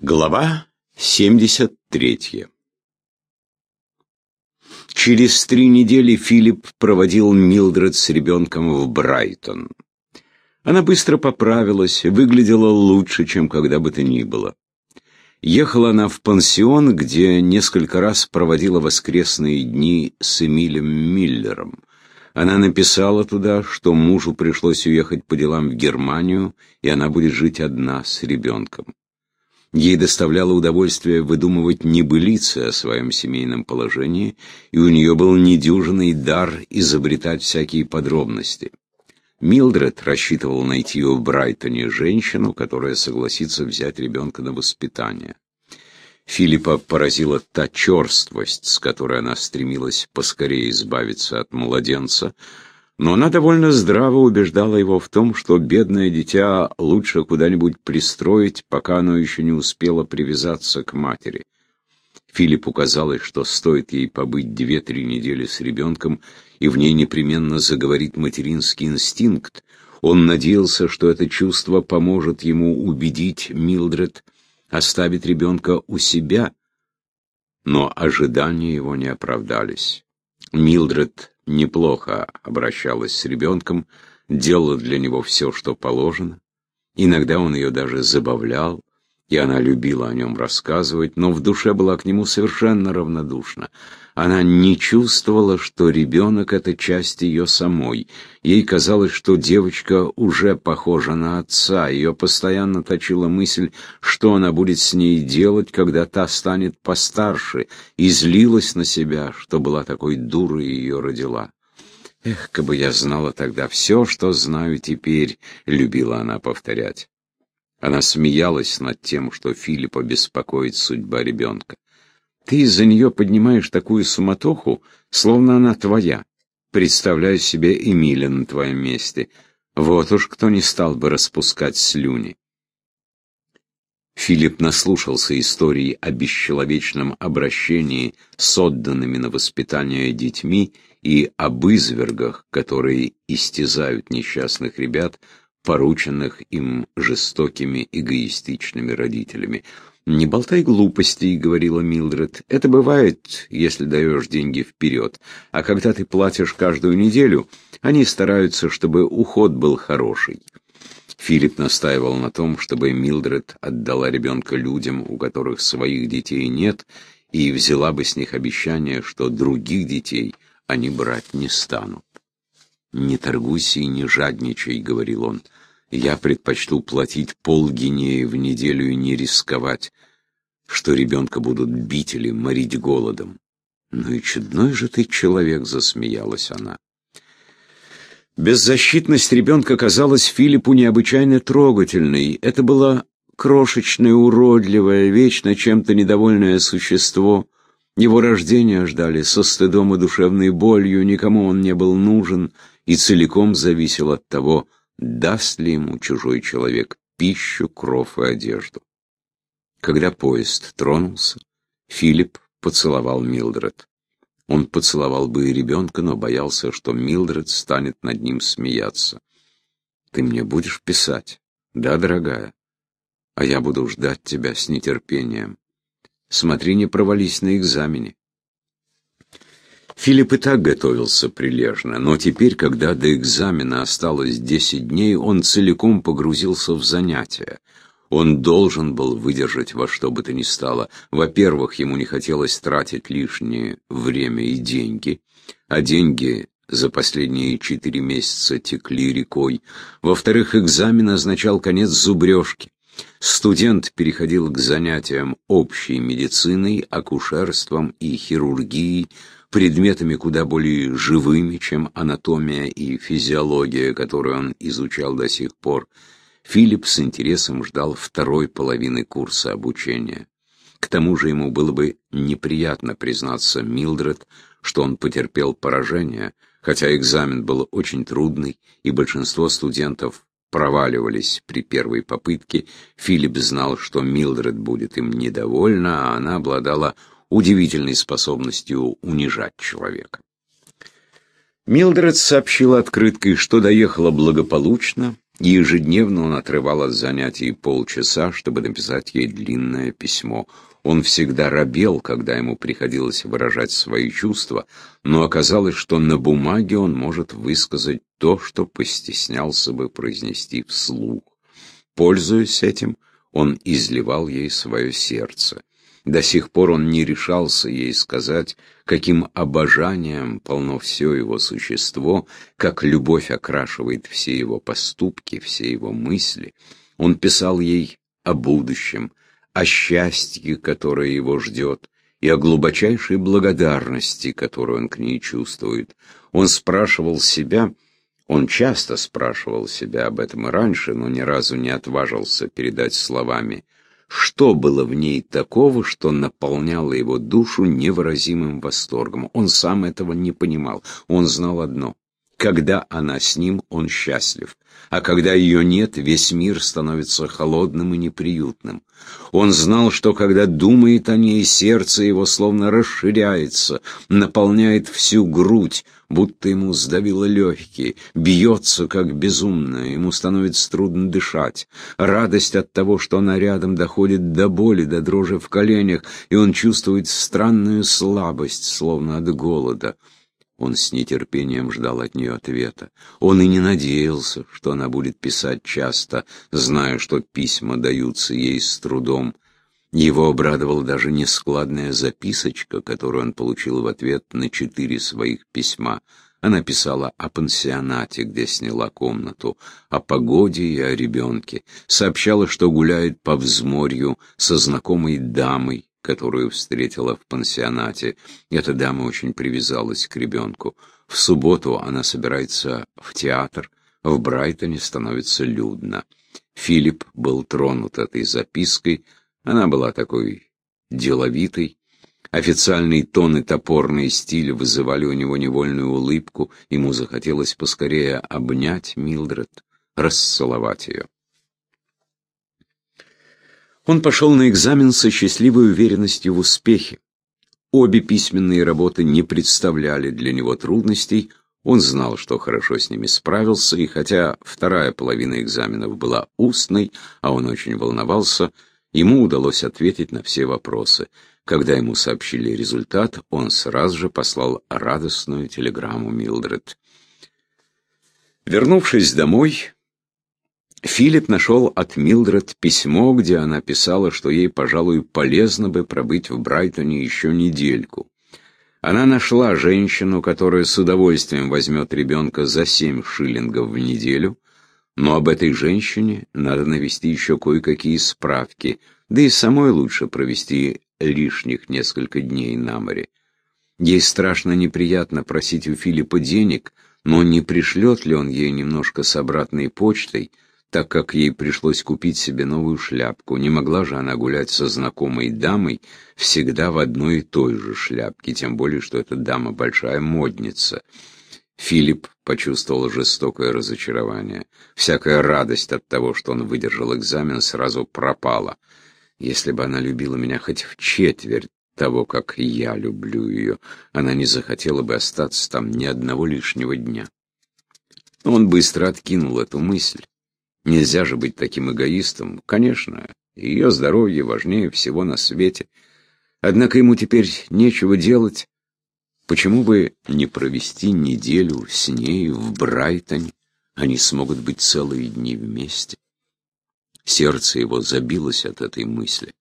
Глава 73 Через три недели Филипп проводил Милдред с ребенком в Брайтон. Она быстро поправилась, выглядела лучше, чем когда бы то ни было. Ехала она в пансион, где несколько раз проводила воскресные дни с Эмилем Миллером. Она написала туда, что мужу пришлось уехать по делам в Германию, и она будет жить одна с ребенком. Ей доставляло удовольствие выдумывать небылицы о своем семейном положении, и у нее был недюжинный дар изобретать всякие подробности. Милдред рассчитывал найти в Брайтоне женщину, которая согласится взять ребенка на воспитание. Филиппа поразила та черствость, с которой она стремилась поскорее избавиться от младенца, но она довольно здраво убеждала его в том, что бедное дитя лучше куда-нибудь пристроить, пока оно еще не успело привязаться к матери. Филиппу казалось, что стоит ей побыть две-три недели с ребенком, и в ней непременно заговорит материнский инстинкт. Он надеялся, что это чувство поможет ему убедить Милдред оставить ребенка у себя, но ожидания его не оправдались. Милдред неплохо обращалась с ребенком, делала для него все, что положено. Иногда он ее даже забавлял, и она любила о нем рассказывать, но в душе была к нему совершенно равнодушна. Она не чувствовала, что ребенок — это часть ее самой. Ей казалось, что девочка уже похожа на отца. Ее постоянно точила мысль, что она будет с ней делать, когда та станет постарше, и злилась на себя, что была такой дурой и ее родила. «Эх, как бы я знала тогда все, что знаю теперь», — любила она повторять. Она смеялась над тем, что Филиппа беспокоит судьба ребенка. Ты из-за нее поднимаешь такую суматоху, словно она твоя. Представляю себе Эмиля на твоем месте. Вот уж кто не стал бы распускать слюни. Филипп наслушался истории о бесчеловечном обращении с отданными на воспитание детьми и об извергах, которые истязают несчастных ребят, порученных им жестокими эгоистичными родителями. «Не болтай глупостей», — говорила Милдред. «Это бывает, если даешь деньги вперед. А когда ты платишь каждую неделю, они стараются, чтобы уход был хороший». Филипп настаивал на том, чтобы Милдред отдала ребенка людям, у которых своих детей нет, и взяла бы с них обещание, что других детей они брать не станут. «Не торгуйся и не жадничай», — говорил он. «Я предпочту платить полгинеи в неделю и не рисковать, что ребенка будут бить или морить голодом». «Ну и чудной же ты человек», — засмеялась она. Беззащитность ребенка казалась Филиппу необычайно трогательной. Это было крошечное, уродливое, вечно чем-то недовольное существо. Его рождение ждали со стыдом и душевной болью, никому он не был нужен, и целиком зависел от того, даст ли ему чужой человек пищу, кров и одежду. Когда поезд тронулся, Филипп поцеловал Милдред. Он поцеловал бы и ребенка, но боялся, что Милдред станет над ним смеяться. «Ты мне будешь писать?» «Да, дорогая. А я буду ждать тебя с нетерпением. Смотри, не провались на экзамене. Филипп и так готовился прилежно, но теперь, когда до экзамена осталось десять дней, он целиком погрузился в занятия. Он должен был выдержать во что бы то ни стало. Во-первых, ему не хотелось тратить лишнее время и деньги, а деньги за последние четыре месяца текли рекой. Во-вторых, экзамен означал конец зубрежки. Студент переходил к занятиям общей медициной, акушерством и хирургией, предметами куда более живыми, чем анатомия и физиология, которую он изучал до сих пор. Филипп с интересом ждал второй половины курса обучения. К тому же ему было бы неприятно признаться Милдред, что он потерпел поражение, хотя экзамен был очень трудный, и большинство студентов проваливались при первой попытке, Филипп знал, что Милдред будет им недовольна, а она обладала удивительной способностью унижать человека. Милдред сообщила открыткой, что доехала благополучно, Ежедневно он отрывал от занятий полчаса, чтобы написать ей длинное письмо. Он всегда робел, когда ему приходилось выражать свои чувства, но оказалось, что на бумаге он может высказать то, что постеснялся бы произнести вслух. Пользуясь этим, он изливал ей свое сердце. До сих пор он не решался ей сказать, каким обожанием полно все его существо, как любовь окрашивает все его поступки, все его мысли. Он писал ей о будущем, о счастье, которое его ждет, и о глубочайшей благодарности, которую он к ней чувствует. Он спрашивал себя, он часто спрашивал себя об этом и раньше, но ни разу не отважился передать словами – что было в ней такого, что наполняло его душу невыразимым восторгом? Он сам этого не понимал. Он знал одно. Когда она с ним, он счастлив. А когда ее нет, весь мир становится холодным и неприютным. Он знал, что когда думает о ней, сердце его словно расширяется, наполняет всю грудь, будто ему сдавило легкие, бьется как безумное, ему становится трудно дышать. Радость от того, что она рядом, доходит до боли, до дрожи в коленях, и он чувствует странную слабость, словно от голода. Он с нетерпением ждал от нее ответа. Он и не надеялся, что она будет писать часто, зная, что письма даются ей с трудом. Его обрадовала даже нескладная записочка, которую он получил в ответ на четыре своих письма. Она писала о пансионате, где сняла комнату, о погоде и о ребенке. Сообщала, что гуляет по взморью со знакомой дамой, которую встретила в пансионате. Эта дама очень привязалась к ребенку. В субботу она собирается в театр. В Брайтоне становится людно. Филипп был тронут этой запиской, она была такой деловитой. Официальный тон и топорный стиль вызывали у него невольную улыбку. Ему захотелось поскорее обнять Милдред, расцеловать ее. Он пошел на экзамен со счастливой уверенностью в успехе. Обе письменные работы не представляли для него трудностей, он знал, что хорошо с ними справился, и хотя вторая половина экзаменов была устной, а он очень волновался, Ему удалось ответить на все вопросы. Когда ему сообщили результат, он сразу же послал радостную телеграмму Милдред. Вернувшись домой, Филипп нашел от Милдред письмо, где она писала, что ей, пожалуй, полезно бы пробыть в Брайтоне еще недельку. Она нашла женщину, которая с удовольствием возьмет ребенка за семь шиллингов в неделю, но об этой женщине надо навести еще кое-какие справки, да и самой лучше провести лишних несколько дней на море. Ей страшно неприятно просить у Филиппа денег, но не пришлет ли он ей немножко с обратной почтой, так как ей пришлось купить себе новую шляпку. Не могла же она гулять со знакомой дамой всегда в одной и той же шляпке, тем более, что эта дама большая модница. Филипп почувствовал жестокое разочарование. Всякая радость от того, что он выдержал экзамен, сразу пропала. Если бы она любила меня хоть в четверть того, как я люблю ее, она не захотела бы остаться там ни одного лишнего дня. Он быстро откинул эту мысль. Нельзя же быть таким эгоистом. Конечно, ее здоровье важнее всего на свете. Однако ему теперь нечего делать, Почему бы не провести неделю с ней в Брайтоне? Они смогут быть целые дни вместе. Сердце его забилось от этой мысли.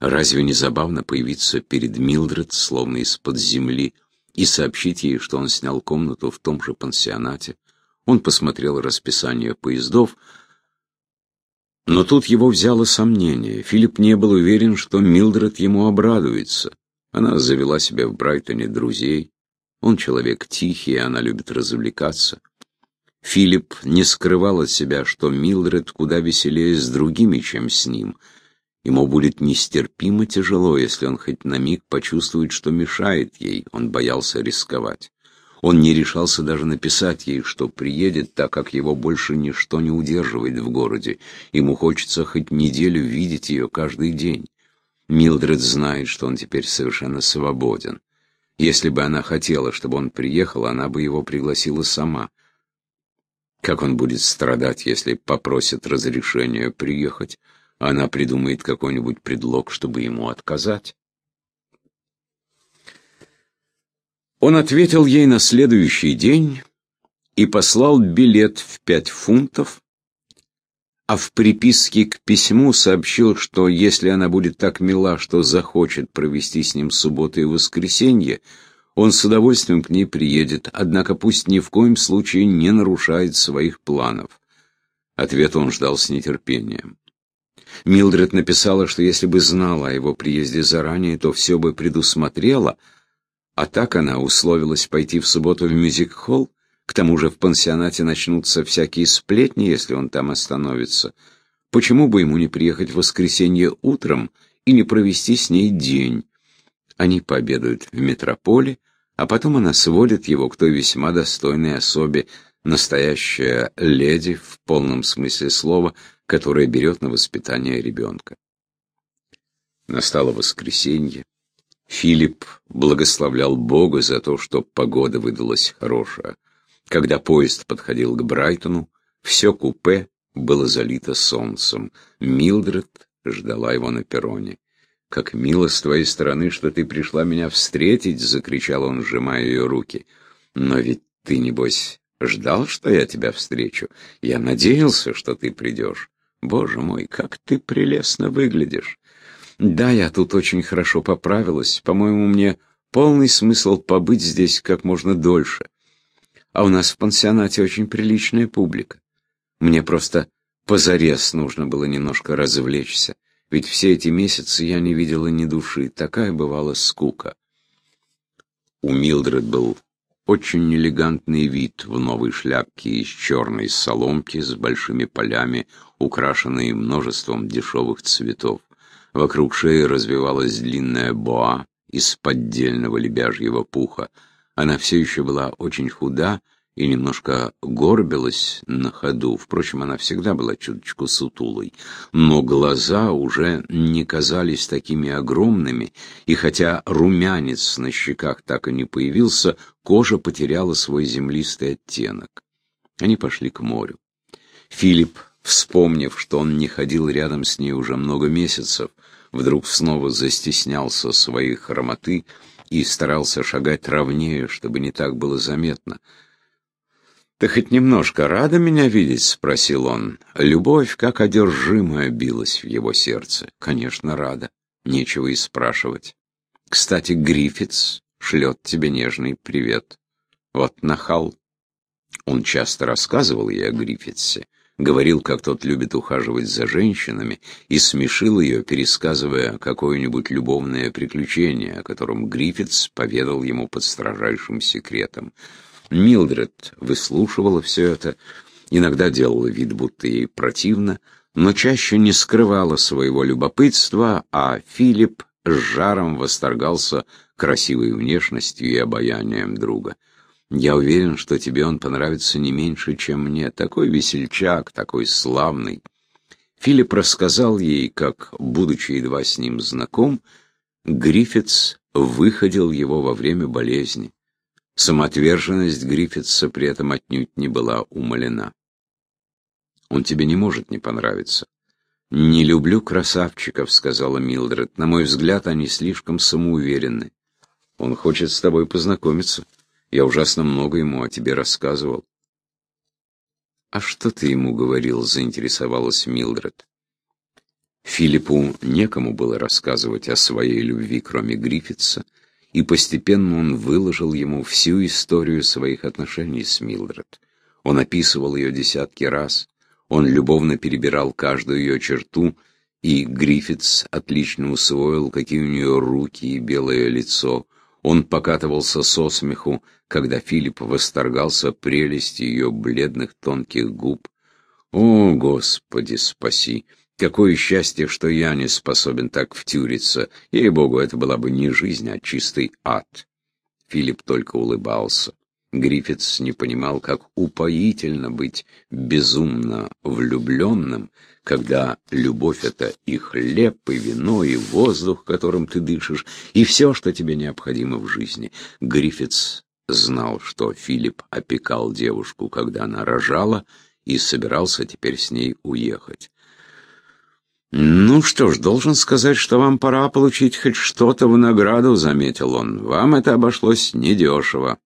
Разве не забавно появиться перед Милдред, словно из-под земли, и сообщить ей, что он снял комнату в том же пансионате? Он посмотрел расписание поездов, но тут его взяло сомнение. Филипп не был уверен, что Милдред ему обрадуется. Она завела себе в Брайтоне друзей. Он человек тихий, она любит развлекаться. Филипп не скрывал от себя, что Милдред куда веселее с другими, чем с ним. Ему будет нестерпимо тяжело, если он хоть на миг почувствует, что мешает ей. Он боялся рисковать. Он не решался даже написать ей, что приедет, так как его больше ничто не удерживает в городе. Ему хочется хоть неделю видеть ее каждый день. Милдред знает, что он теперь совершенно свободен. Если бы она хотела, чтобы он приехал, она бы его пригласила сама. Как он будет страдать, если попросит разрешения приехать, она придумает какой-нибудь предлог, чтобы ему отказать? Он ответил ей на следующий день и послал билет в пять фунтов, а в приписке к письму сообщил, что если она будет так мила, что захочет провести с ним субботу и воскресенье, он с удовольствием к ней приедет, однако пусть ни в коем случае не нарушает своих планов. Ответ он ждал с нетерпением. Милдред написала, что если бы знала о его приезде заранее, то все бы предусмотрела, а так она условилась пойти в субботу в мюзик-холл, к тому же в пансионате начнутся всякие сплетни, если он там остановится. Почему бы ему не приехать в воскресенье утром и не провести с ней день? Они пообедают в метрополе, а потом она сводит его к той весьма достойной особе, настоящая леди в полном смысле слова, которая берет на воспитание ребенка. Настало воскресенье. Филипп благословлял Бога за то, что погода выдалась хорошая. Когда поезд подходил к Брайтону, все купе было залито солнцем. Милдред ждала его на перроне. «Как мило с твоей стороны, что ты пришла меня встретить!» — закричал он, сжимая ее руки. «Но ведь ты, небось, ждал, что я тебя встречу? Я надеялся, что ты придешь. Боже мой, как ты прелестно выглядишь!» «Да, я тут очень хорошо поправилась. По-моему, мне полный смысл побыть здесь как можно дольше. А у нас в пансионате очень приличная публика. Мне просто позарез нужно было немножко развлечься. Ведь все эти месяцы я не видела ни души. Такая бывала скука. У Милдред был очень элегантный вид в новой шляпке из черной соломки с большими полями, украшенной множеством дешевых цветов. Вокруг шеи развивалась длинная боа из поддельного лебяжьего пуха. Она все еще была очень худа и немножко горбилась на ходу. Впрочем, она всегда была чуточку сутулой. Но глаза уже не казались такими огромными, и хотя румянец на щеках так и не появился, кожа потеряла свой землистый оттенок. Они пошли к морю. Филипп, вспомнив, что он не ходил рядом с ней уже много месяцев, вдруг снова застеснялся своей хромоты и старался шагать ровнее, чтобы не так было заметно. «Ты хоть немножко рада меня видеть?» — спросил он. Любовь, как одержимая, билась в его сердце. «Конечно, рада. Нечего и спрашивать. Кстати, Гриффитс шлет тебе нежный привет. Вот нахал». Он часто рассказывал ей о Гриффитсе, говорил, как тот любит ухаживать за женщинами, и смешил ее, пересказывая какое-нибудь любовное приключение, о котором Гриффитс поведал ему под строжайшим секретом. Милдред выслушивала все это, иногда делала вид, будто ей противно, но чаще не скрывала своего любопытства, а Филипп с жаром восторгался красивой внешностью и обаянием друга. «Я уверен, что тебе он понравится не меньше, чем мне. Такой весельчак, такой славный». Филипп рассказал ей, как, будучи едва с ним знаком, Гриффитс выходил его во время болезни. Самоотверженность Гриффитса при этом отнюдь не была умалена. «Он тебе не может не понравиться». «Не люблю красавчиков», — сказала Милдред. «На мой взгляд, они слишком самоуверенны. Он хочет с тобой познакомиться. Я ужасно много ему о тебе рассказывал». «А что ты ему говорил?» — заинтересовалась Милдред. Филиппу некому было рассказывать о своей любви, кроме Гриффитса, и постепенно он выложил ему всю историю своих отношений с Милдред. Он описывал ее десятки раз, он любовно перебирал каждую ее черту, и Гриффитс отлично усвоил, какие у нее руки и белое лицо. Он покатывался со смеху, когда Филипп восторгался прелестью ее бледных тонких губ. «О, Господи, спаси!» Какое счастье, что я не способен так втюриться. Ей-богу, это была бы не жизнь, а чистый ад. Филипп только улыбался. Гриффитс не понимал, как упоительно быть безумно влюбленным, когда любовь — это и хлеб, и вино, и воздух, которым ты дышишь, и все, что тебе необходимо в жизни. Гриффитс знал, что Филипп опекал девушку, когда она рожала, и собирался теперь с ней уехать. «Ну что ж, должен сказать, что вам пора получить хоть что-то в награду», — заметил он. «Вам это обошлось недешево.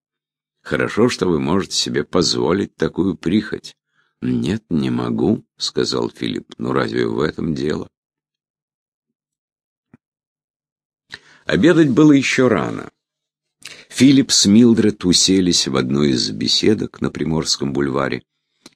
Хорошо, что вы можете себе позволить такую прихоть». «Нет, не могу», — сказал Филипп. «Ну разве в этом дело?» Обедать было еще рано. Филипп с Милдред уселись в одной из беседок на Приморском бульваре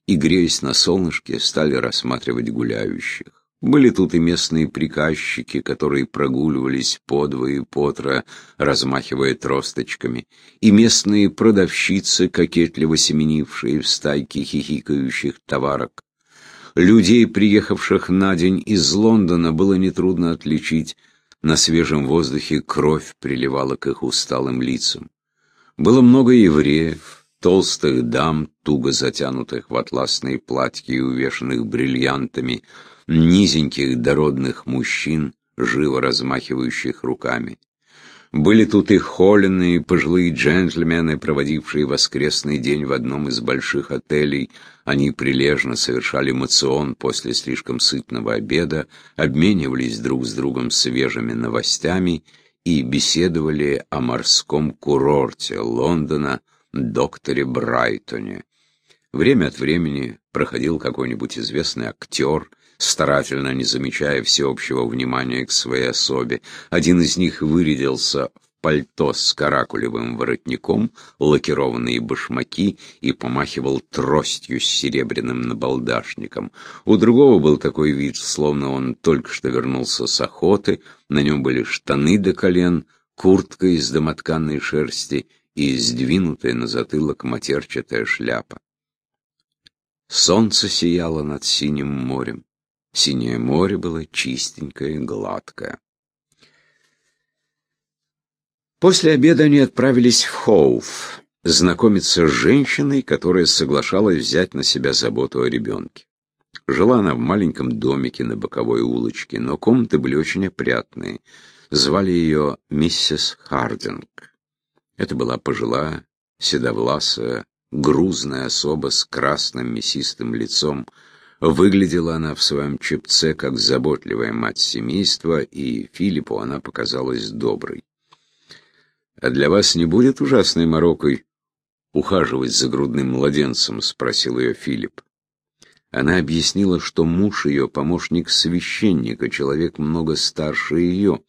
и, греясь на солнышке, стали рассматривать гуляющих. Были тут и местные приказчики, которые прогуливались по двое и по трое, размахивая тросточками, и местные продавщицы, кокетливо семенившие в стайке хихикающих товарок. Людей, приехавших на день из Лондона, было нетрудно отличить. На свежем воздухе кровь приливала к их усталым лицам. Было много евреев, толстых дам, туго затянутых в атласные платья и увешанных бриллиантами, низеньких дородных мужчин, живо размахивающих руками. Были тут и холеные пожилые джентльмены, проводившие воскресный день в одном из больших отелей. Они прилежно совершали мацион после слишком сытного обеда, обменивались друг с другом свежими новостями и беседовали о морском курорте Лондона, докторе Брайтоне. Время от времени проходил какой-нибудь известный актер, старательно не замечая всеобщего внимания к своей особе. Один из них вырядился в пальто с каракулевым воротником, лакированные башмаки и помахивал тростью с серебряным набалдашником. У другого был такой вид, словно он только что вернулся с охоты, на нем были штаны до колен, куртка из домотканной шерсти и сдвинутая на затылок матерчатая шляпа. Солнце сияло над синим морем. Синее море было чистенькое, гладкое. После обеда они отправились в Хоуф, знакомиться с женщиной, которая соглашалась взять на себя заботу о ребенке. Жила она в маленьком домике на боковой улочке, но комнаты были очень опрятные. Звали ее миссис Хардинг. Это была пожилая, седовласая, грузная особа с красным мясистым лицом, Выглядела она в своем чепце как заботливая мать семейства, и Филиппу она показалась доброй. «А для вас не будет ужасной морокой ухаживать за грудным младенцем?» — спросил ее Филипп. Она объяснила, что муж ее помощник священника, человек много старше ее.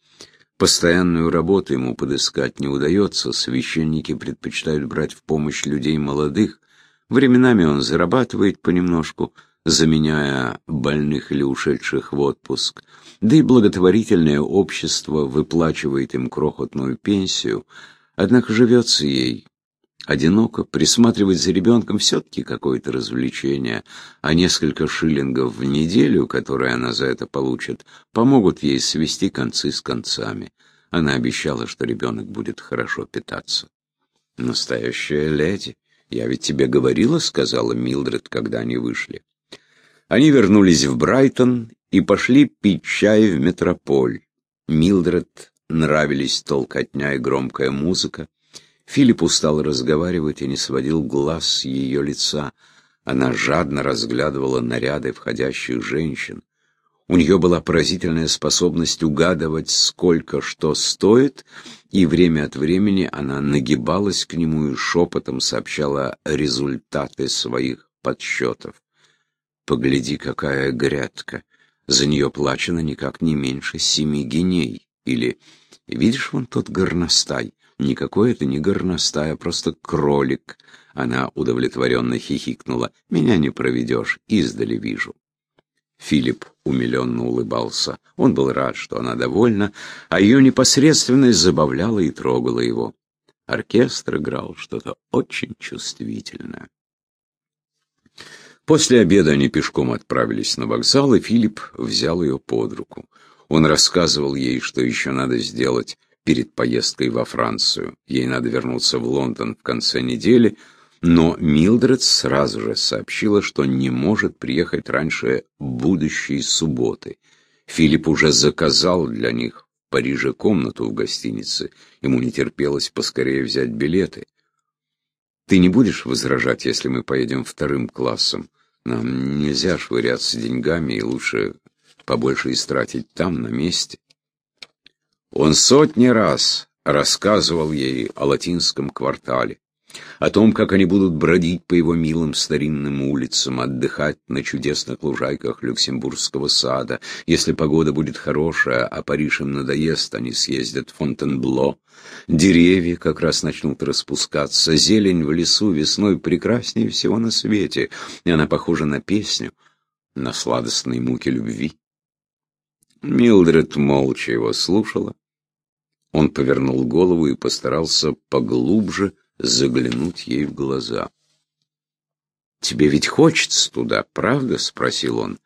Постоянную работу ему подыскать не удается, священники предпочитают брать в помощь людей молодых. Временами он зарабатывает понемножку — заменяя больных или ушедших в отпуск, да и благотворительное общество выплачивает им крохотную пенсию, однако живется ей одиноко, присматривать за ребенком все-таки какое-то развлечение, а несколько шиллингов в неделю, которые она за это получит, помогут ей свести концы с концами. Она обещала, что ребенок будет хорошо питаться. «Настоящая леди. Я ведь тебе говорила», — сказала Милдред, когда они вышли. Они вернулись в Брайтон и пошли пить чай в метрополь. Милдред нравились толкотня и громкая музыка. Филипп устал разговаривать и не сводил глаз с ее лица. Она жадно разглядывала наряды входящих женщин. У нее была поразительная способность угадывать, сколько что стоит, и время от времени она нагибалась к нему и шепотом сообщала результаты своих подсчетов. Погляди, какая грядка. За нее плачено никак не меньше семи геней. Или, видишь вон тот горностай? Никакой это не горностай, а просто кролик. Она удовлетворенно хихикнула. Меня не проведешь, издали вижу. Филипп умиленно улыбался. Он был рад, что она довольна, а ее непосредственность забавляла и трогала его. Оркестр играл что-то очень чувствительное. После обеда они пешком отправились на вокзал, и Филипп взял ее под руку. Он рассказывал ей, что еще надо сделать перед поездкой во Францию. Ей надо вернуться в Лондон в конце недели, но Милдред сразу же сообщила, что не может приехать раньше будущей субботы. Филипп уже заказал для них в Париже комнату в гостинице. Ему не терпелось поскорее взять билеты. Ты не будешь возражать, если мы поедем вторым классом? Нам нельзя швыряться деньгами, и лучше побольше истратить там, на месте. Он сотни раз рассказывал ей о латинском квартале, о том, как они будут бродить по его милым старинным улицам, отдыхать на чудесных лужайках Люксембургского сада. Если погода будет хорошая, а Париж им надоест, они съездят в Фонтенбло. Деревья как раз начнут распускаться, зелень в лесу весной прекраснее всего на свете, и она похожа на песню, на сладостные муки любви. Милдред молча его слушала. Он повернул голову и постарался поглубже заглянуть ей в глаза. «Тебе ведь хочется туда, правда?» — спросил он.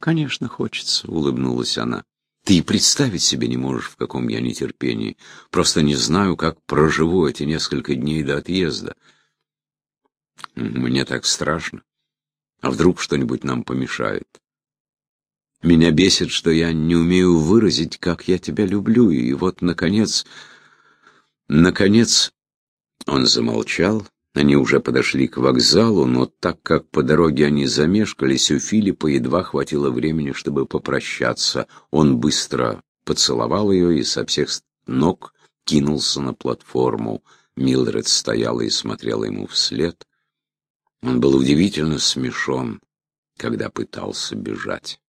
«Конечно, хочется», — улыбнулась она. «Ты и представить себе не можешь, в каком я нетерпении. Просто не знаю, как проживу эти несколько дней до отъезда. Мне так страшно. А вдруг что-нибудь нам помешает? Меня бесит, что я не умею выразить, как я тебя люблю, и вот, наконец... Наконец, он замолчал. Они уже подошли к вокзалу, но так как по дороге они замешкались, у Филиппа едва хватило времени, чтобы попрощаться. Он быстро поцеловал ее и со всех ног кинулся на платформу. Милдред стояла и смотрела ему вслед. Он был удивительно смешон, когда пытался бежать.